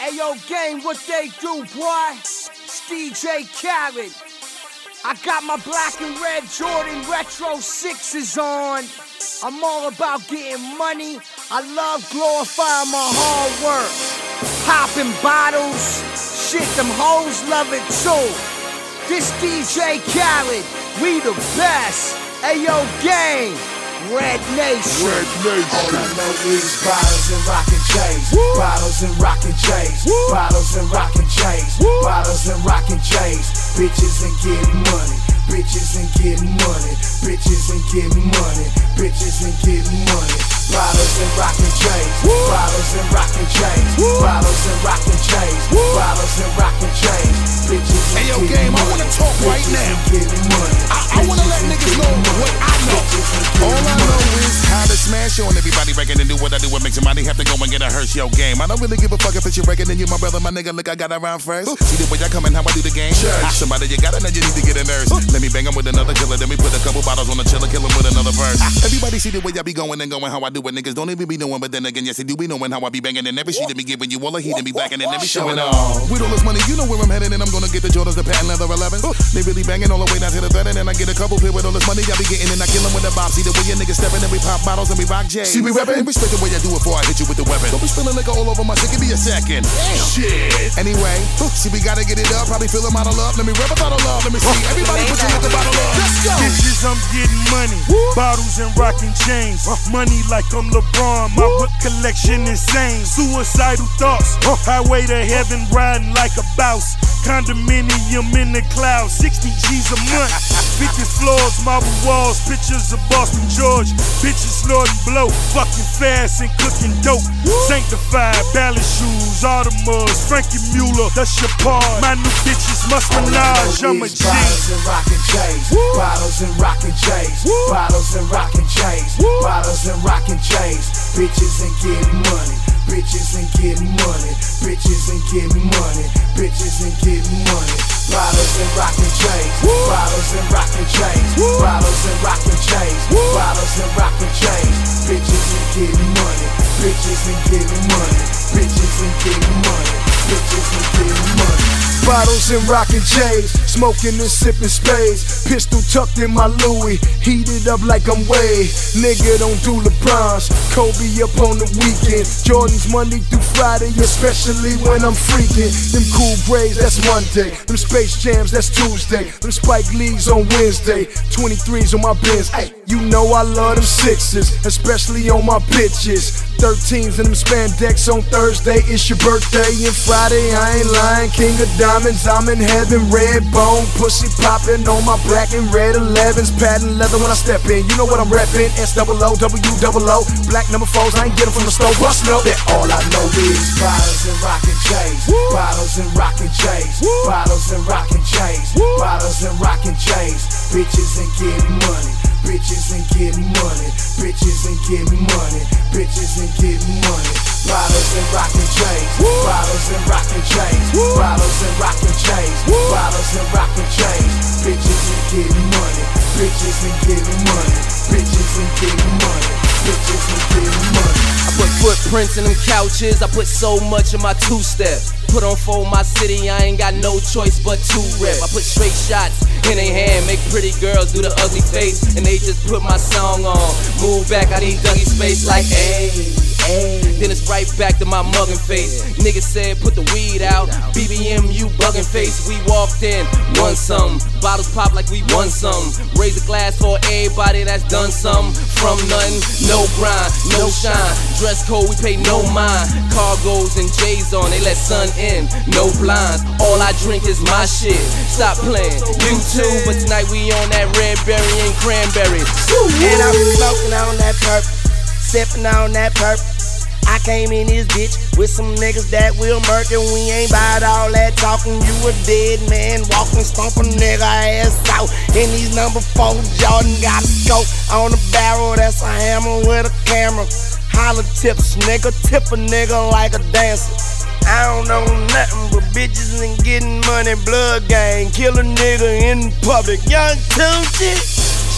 Ayo, gang, what they do, boy? It's DJ Khaled. I got my black and red Jordan Retro 6s on. I'm all about getting money. I love glorifying my hard work. Popping bottles. Shit, them hoes love it too. This DJ Khaled, we the best. Ayo, gang. Red Nation. Red Nation. All I know is bottles and rockin' chains. Woo. Bottles and rockin' chains. Woo. Bottles and rockin' chains. Woo. Bottles and rockin' chains. Bitches and getting money. Bitches and getting money. Bitches and getting money. Bitches and getting money. Bottles and rockin' chains. Bottles and rockin' chains. Bottles and rockin' chains. Bottles and rockin' chains. Bitches and Hey, yo, game, I money. wanna talk right Bitches now. and getting money. I, I wanna let niggas know and do what I do. What makes money have to go and get a Hershey yo game. I don't really give a fuck if it's your record and you my brother, my nigga. Look, I got around first. See the way I come and how I do the game. Ah, somebody you gotta know you need to get a nurse. Let me bang him with another killer. Then we put a couple bottles on the chiller, kill him with another verse. Ah, everybody see the way I be going and going how I do it. Niggas don't even be knowing, but then again, yes, they do be knowing how I be banging. And every sheet to be giving you all the heat and be blacking and every showing off. With all this money, you know where I'm heading, and I'm gonna get the Jordans, the patent leather 11s. They really banging all the way down to the third, and I get a couple pit with all this money I be getting, and I kill 'em with the bob. See the way your niggas stepping, and we pop bottles and we rock J's. See we reppin', and respect the way I do it before I hit you with the weapon. Don't be spilling liquor all over my shit, give me a second. Shit. Anyway, see we gotta get it up, probably fill 'em out of love. Let me rep a bottle of love, let me see. Everybody put your liquor bottle up. Let's go. Bitches, I'm getting money. Bottles and rocking chains. Money like I'm LeBron. My whip collection insane. Suicidal thoughts. Highway to heaven riding like a bouse. Condominium in the clouds. 60 G's a month. 50 floors, marble walls. Pictures of Boston George. Bitches snorting blow. Fucking fast and cooking dope. Sanctified, ballet shoes. Audemars. Franck Muller. That's your part. My new bitches must menage. I'm a G. Bottles and rockin' chains. Bottles and rockin' chains. Bottles and rockin' chains. Bottles and rockin' chains. Bitches and getting money. Bitches and getting money. Bitches and getting money. Bitches and getting money. Bottles and rockin' chains. Bottles and rockin' chains. Bottles and rockin' chains. Bottles and rockin' chains. Bitches and getting money. Bitches and getting money. Bitches and getting money. Bitches and getting money. And rockin' chains, smoking and sipping spades. Pistol tucked in my Louis, heated up like I'm Wade. Nigga don't do LeBrons, Kobe up on the weekend. Jordan's Monday through Friday, especially when I'm freaking. Them Cool Greys, that's Monday. Them Space Jams, that's Tuesday. Them Spike Lees on Wednesday. 23s on my. Ay, you know I love them sixes, especially on my bitches. 13s and them spandex on Thursday. It's your birthday and Friday. I ain't lying. King of diamonds, I'm in heaven. Red bone, pussy popping on my black and red 11s. Patent leather when I step in. You know what I'm reppin'. S double O, W double O. Black number fours, I ain't get 'em from the store. Bust no. That all I know is bottles and rockin' chains. Bottles and rockin' chains. Bottles and rockin' chains. Bottles and rockin' chains. Bitches and getting money. Bitches and getting money. Bitches and getting money. Bitches and getting money. Bottles and rockin' chains. Bottles and rockin' chains. Bottles and rockin' Bottles and rockin' chains. Bitches and getting money. Bitches and getting money. Bitches and getting money. Bitches and getting money. I put footprints in them couches. I put so much in my two step. Put on for my city, I ain't got no choice but to rep. I put straight shots in their hand, make pretty girls do the ugly face, and they just put my song on. Move back, I need Dougie space like, hey, Then it's right back to my mugging face. Niggas said put the weed out, BBM you bugging face. We walked in, won some, bottles pop like we won some. Raise a glass for everybody that's done some. From nothing, no grind, no shine. Dress code, we pay no mind. Cargos and J's on, they let sun in, no blinds. All I drink is my shit. Stop playing, you too. But tonight we on that red berry and cranberry. And I'm smoking on that perp, sipping on that perp. I came in this bitch with some niggas that will murk and we ain't bout all that talking. You a dead man walking, stomping nigga ass out. In these number four Jordan got a scope on the barrel, that's a hammer with a camera. Holla tips, nigga, tip a nigga like a dancer. I don't know nothing but bitches and getting money, blood gang, kill a nigga in public. Young Tunechi,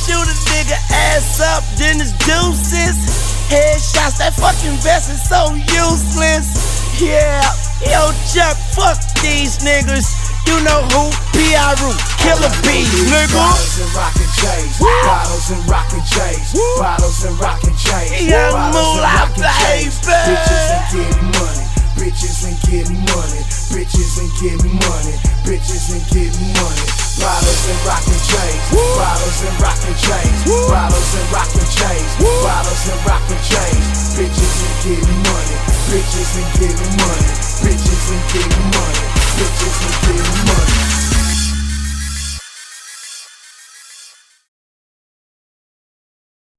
shoot a nigga ass up, then it's deuces. Headshots, that fucking vest is so useless. Yeah, Yo, Chuck, fuck these niggas. You know who? P.I.R.U. Killer bees, nigga. Bottles and rockin' chains. Bottles and rockin' chains. Bottles and rockin' chains. Young moolah, baby. Bitches and getting money. Bitches and getting money. Bitches and getting money. Bitches and getting money. Bottles and rockin' chains. Bottles and rockin' chains. Bottles and rockin' chains. Bottles and rockin' chains. Bitches and getting money. Bitches and getting money. Bitches and getting money. Bitches and getting money.